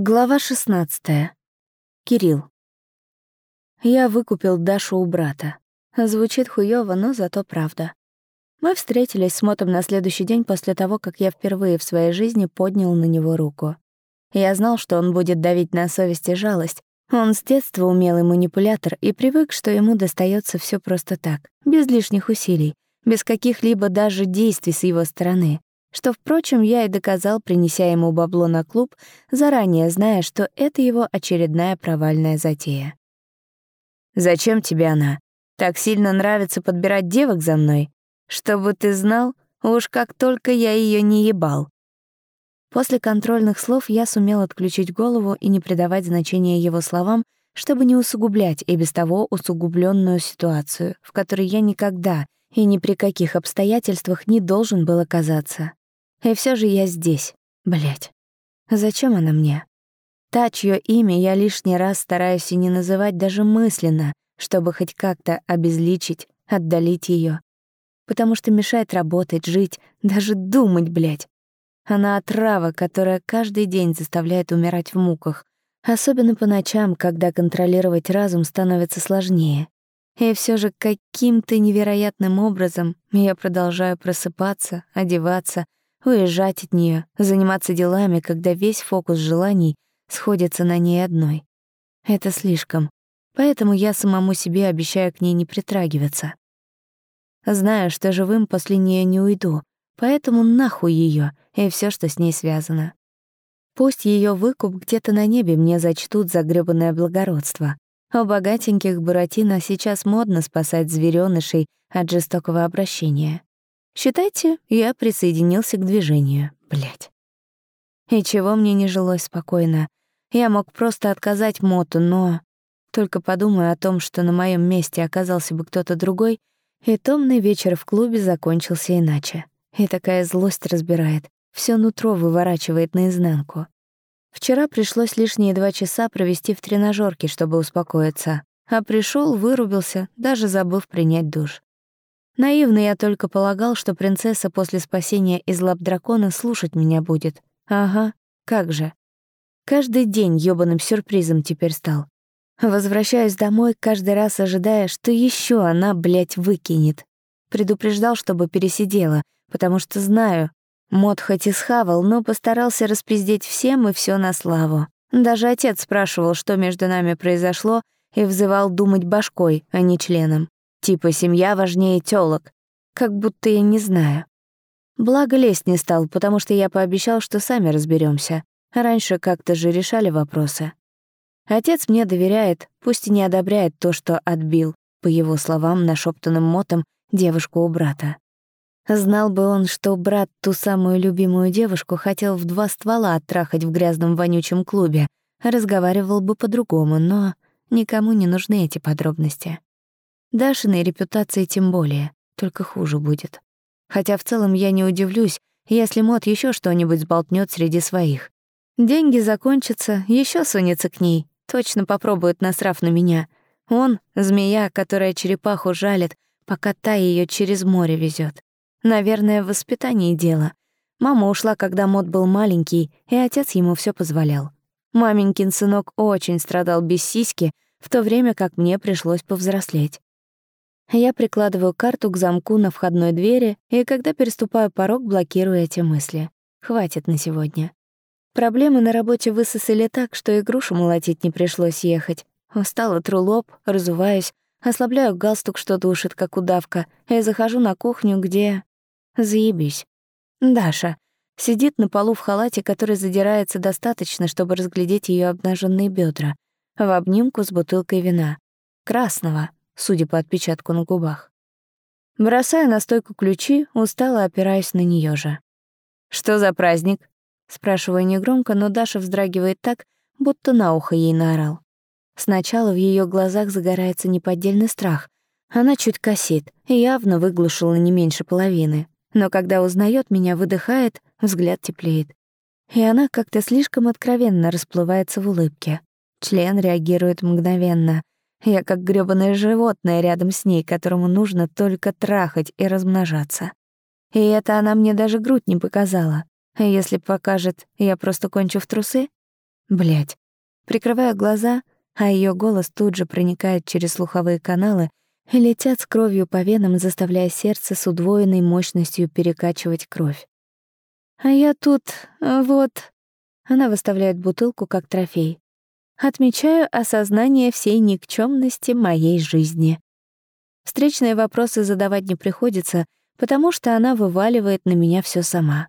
Глава 16. Кирилл. Я выкупил Дашу у брата. Звучит хуёво, но зато правда. Мы встретились с Мотом на следующий день после того, как я впервые в своей жизни поднял на него руку. Я знал, что он будет давить на совесть и жалость. Он с детства умелый манипулятор и привык, что ему достается все просто так, без лишних усилий, без каких-либо даже действий с его стороны что, впрочем, я и доказал, принеся ему бабло на клуб, заранее зная, что это его очередная провальная затея. «Зачем тебе она? Так сильно нравится подбирать девок за мной? Чтобы ты знал, уж как только я ее не ебал». После контрольных слов я сумел отключить голову и не придавать значения его словам, чтобы не усугублять и без того усугубленную ситуацию, в которой я никогда и ни при каких обстоятельствах не должен был оказаться. И все же я здесь, блядь. Зачем она мне? Та, чье имя я лишний раз стараюсь и не называть даже мысленно, чтобы хоть как-то обезличить, отдалить ее, Потому что мешает работать, жить, даже думать, блядь. Она отрава, которая каждый день заставляет умирать в муках, особенно по ночам, когда контролировать разум становится сложнее. И все же каким-то невероятным образом я продолжаю просыпаться, одеваться, уезжать от нее, заниматься делами, когда весь фокус желаний сходится на ней одной. Это слишком. Поэтому я самому себе обещаю к ней не притрагиваться. Знаю, что живым после нее не уйду, поэтому нахуй ее и все, что с ней связано. Пусть ее выкуп где-то на небе мне зачтут за грёбаное благородство. У богатеньких Буратино сейчас модно спасать зверёнышей от жестокого обращения. Считайте, я присоединился к движению. Блять. И чего мне не жилось спокойно. Я мог просто отказать Моту, но... Только подумаю о том, что на моем месте оказался бы кто-то другой, и томный вечер в клубе закончился иначе. И такая злость разбирает, все нутро выворачивает наизнанку. Вчера пришлось лишние два часа провести в тренажерке, чтобы успокоиться, а пришел, вырубился, даже забыв принять душ. Наивно я только полагал, что принцесса после спасения из лап дракона слушать меня будет. Ага, как же. Каждый день ёбаным сюрпризом теперь стал. Возвращаюсь домой, каждый раз ожидая, что еще она, блядь, выкинет. Предупреждал, чтобы пересидела, потому что знаю, Мод хоть и схавал, но постарался распиздеть всем и все на славу. Даже отец спрашивал, что между нами произошло, и взывал думать башкой, а не членом. Типа семья важнее тёлок. Как будто я не знаю. Благо лезть не стал, потому что я пообещал, что сами разберемся. Раньше как-то же решали вопросы. Отец мне доверяет, пусть и не одобряет то, что отбил, по его словам, нашептанным мотом, девушку у брата. Знал бы он, что брат ту самую любимую девушку хотел в два ствола оттрахать в грязном вонючем клубе, разговаривал бы по-другому, но никому не нужны эти подробности. Дашиной репутации тем более, только хуже будет. Хотя в целом я не удивлюсь, если Мот еще что-нибудь сболтнет среди своих. Деньги закончатся, еще сунется к ней, точно попробует насрав на меня. Он — змея, которая черепаху жалит, пока та ее через море везет. Наверное, в воспитании дело. Мама ушла, когда Мот был маленький, и отец ему все позволял. Маменькин сынок очень страдал без сиськи, в то время как мне пришлось повзрослеть. Я прикладываю карту к замку на входной двери, и когда переступаю порог, блокирую эти мысли. Хватит на сегодня. Проблемы на работе высосали так, что и молотить не пришлось ехать. Устала, тру лоб, разуваюсь, ослабляю галстук, что душит, как удавка, и захожу на кухню, где... Заебись. Даша сидит на полу в халате, который задирается достаточно, чтобы разглядеть ее обнаженные бедра, в обнимку с бутылкой вина. Красного, судя по отпечатку на губах. Бросаю на стойку ключи, устало опираясь на нее же. «Что за праздник?» Спрашиваю негромко, но Даша вздрагивает так, будто на ухо ей наорал. Сначала в ее глазах загорается неподдельный страх. Она чуть косит и явно выглушила не меньше половины. Но когда узнает меня, выдыхает, взгляд теплеет. И она как-то слишком откровенно расплывается в улыбке. Член реагирует мгновенно. Я как грёбаное животное рядом с ней, которому нужно только трахать и размножаться. И это она мне даже грудь не показала. А если покажет, я просто кончу в трусы? Блять. Прикрываю глаза, а ее голос тут же проникает через слуховые каналы и летят с кровью по венам, заставляя сердце с удвоенной мощностью перекачивать кровь. А я тут, вот... Она выставляет бутылку как трофей. Отмечаю осознание всей никчемности моей жизни. Встречные вопросы задавать не приходится, потому что она вываливает на меня все сама.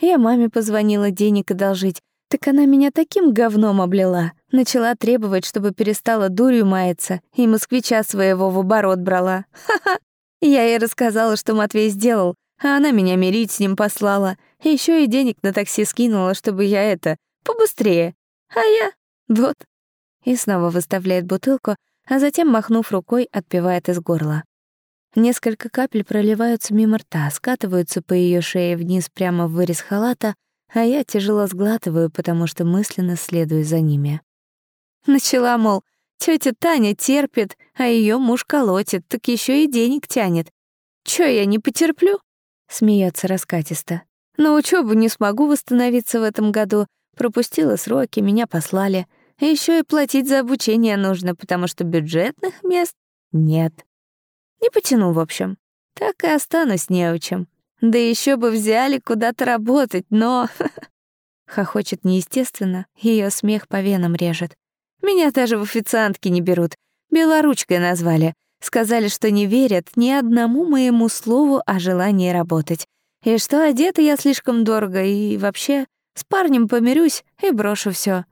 Я маме позвонила денег одолжить, так она меня таким говном облила. Начала требовать, чтобы перестала дурью маяться и москвича своего в оборот брала. Ха-ха! Я ей рассказала, что Матвей сделал, а она меня мирить с ним послала. Еще и денег на такси скинула, чтобы я это, побыстрее. А я... вот. И снова выставляет бутылку, а затем, махнув рукой, отпивает из горла. Несколько капель проливаются мимо рта, скатываются по ее шее вниз прямо в вырез халата, а я тяжело сглатываю, потому что мысленно следую за ними. Начала, мол, тетя Таня терпит, а ее муж колотит, так еще и денег тянет. Чё я не потерплю? Смеется раскатисто. На учебу не смогу восстановиться в этом году. Пропустила сроки, меня послали. Еще и платить за обучение нужно, потому что бюджетных мест нет. Не потяну, в общем. Так и останусь неучем. Да еще бы взяли куда-то работать, но... Хохочет неестественно, ее смех по венам режет. Меня даже в официантки не берут. Белоручкой назвали. Сказали, что не верят ни одному моему слову о желании работать. И что одета я слишком дорого, и вообще с парнем помирюсь и брошу все.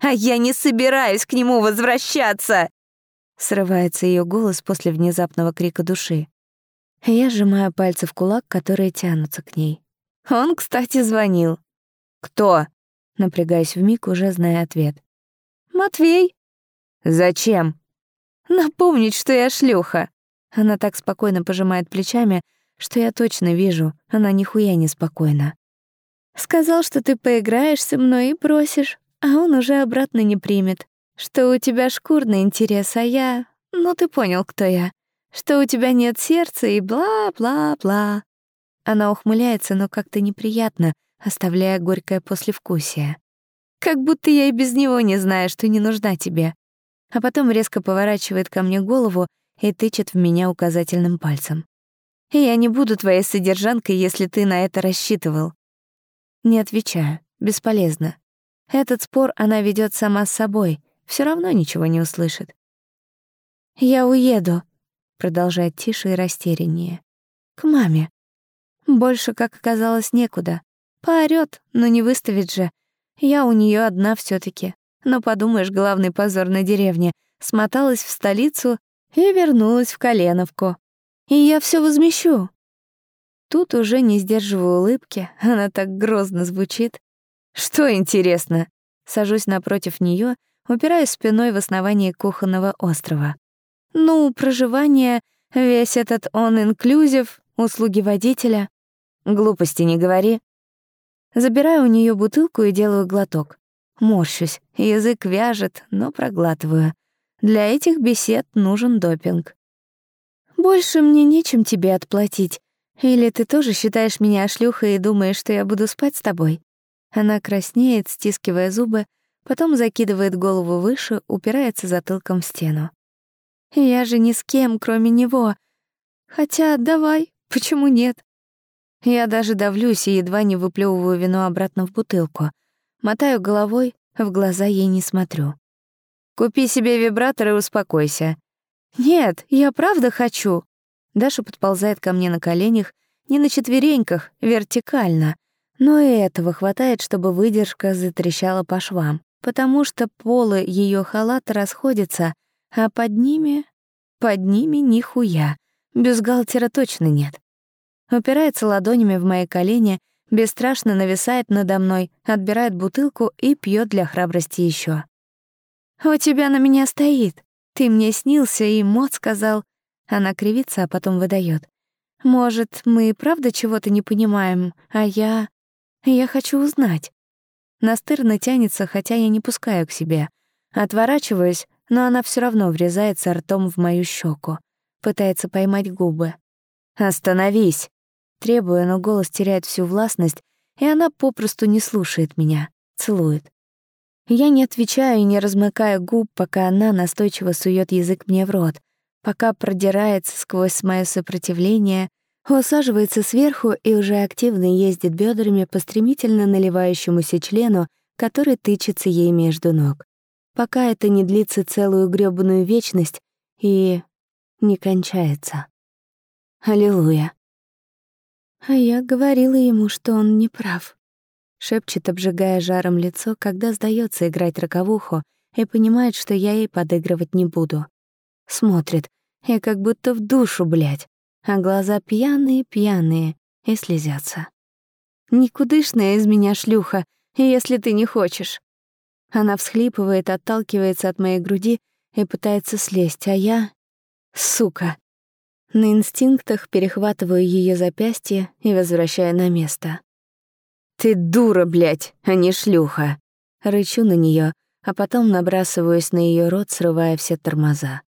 А я не собираюсь к нему возвращаться!» Срывается ее голос после внезапного крика души. Я сжимаю пальцы в кулак, которые тянутся к ней. Он, кстати, звонил. «Кто?» Напрягаясь вмиг, уже зная ответ. «Матвей». «Зачем?» «Напомнить, что я шлюха». Она так спокойно пожимает плечами, что я точно вижу, она нихуя не спокойна. «Сказал, что ты поиграешь со мной и бросишь, а он уже обратно не примет. Что у тебя шкурный интерес, а я... Ну, ты понял, кто я. Что у тебя нет сердца и бла-бла-бла». Она ухмыляется, но как-то неприятно, оставляя горькое послевкусие. Как будто я и без него не знаю, что не нужна тебе. А потом резко поворачивает ко мне голову и тычет в меня указательным пальцем. Я не буду твоей содержанкой, если ты на это рассчитывал. Не отвечаю, бесполезно. Этот спор она ведет сама с собой, все равно ничего не услышит. «Я уеду», — продолжает тише и растеряннее. «К маме. Больше, как оказалось, некуда. Поорёт, но не выставит же. Я у нее одна все таки Но подумаешь, главный позор на деревне. Смоталась в столицу и вернулась в Коленовку. И я все возмещу. Тут уже не сдерживаю улыбки, она так грозно звучит. Что интересно? Сажусь напротив нее, упираясь спиной в основание кухонного острова. Ну, проживание, весь этот он-инклюзив, услуги водителя. Глупости не говори. Забираю у нее бутылку и делаю глоток. Морщусь, язык вяжет, но проглатываю. Для этих бесед нужен допинг. «Больше мне нечем тебе отплатить. Или ты тоже считаешь меня шлюхой и думаешь, что я буду спать с тобой?» Она краснеет, стискивая зубы, потом закидывает голову выше, упирается затылком в стену. «Я же ни с кем, кроме него. Хотя давай, почему нет?» Я даже давлюсь и едва не выплевываю вино обратно в бутылку. Мотаю головой, в глаза ей не смотрю. «Купи себе вибратор и успокойся». «Нет, я правда хочу». Даша подползает ко мне на коленях, не на четвереньках, вертикально. Но и этого хватает, чтобы выдержка затрещала по швам, потому что полы ее халата расходятся, а под ними... Под ними нихуя. Бюстгальтера точно нет упирается ладонями в мои колени, бесстрашно нависает надо мной, отбирает бутылку и пьет для храбрости еще. «У тебя на меня стоит. Ты мне снился, и Мот сказал...» Она кривится, а потом выдает. «Может, мы правда чего-то не понимаем, а я... Я хочу узнать». Настырно тянется, хотя я не пускаю к себе. Отворачиваюсь, но она все равно врезается ртом в мою щеку, пытается поймать губы. «Остановись!» Требую, но голос теряет всю властность, и она попросту не слушает меня, целует. Я не отвечаю и не размыкаю губ, пока она настойчиво сует язык мне в рот, пока продирается сквозь мое сопротивление, усаживается сверху и уже активно ездит бедрами по стремительно наливающемуся члену, который тычется ей между ног. Пока это не длится целую грёбаную вечность и не кончается. Аллилуйя. А я говорила ему, что он не прав. Шепчет, обжигая жаром лицо, когда сдается играть роковуху и понимает, что я ей подыгрывать не буду. Смотрит, и как будто в душу, блядь, а глаза пьяные-пьяные и слезятся. Никудышная из меня шлюха, если ты не хочешь. Она всхлипывает, отталкивается от моей груди и пытается слезть, а я... Сука. На инстинктах перехватываю ее запястье и возвращаю на место. «Ты дура, блядь, а не шлюха!» Рычу на нее, а потом набрасываюсь на ее рот, срывая все тормоза.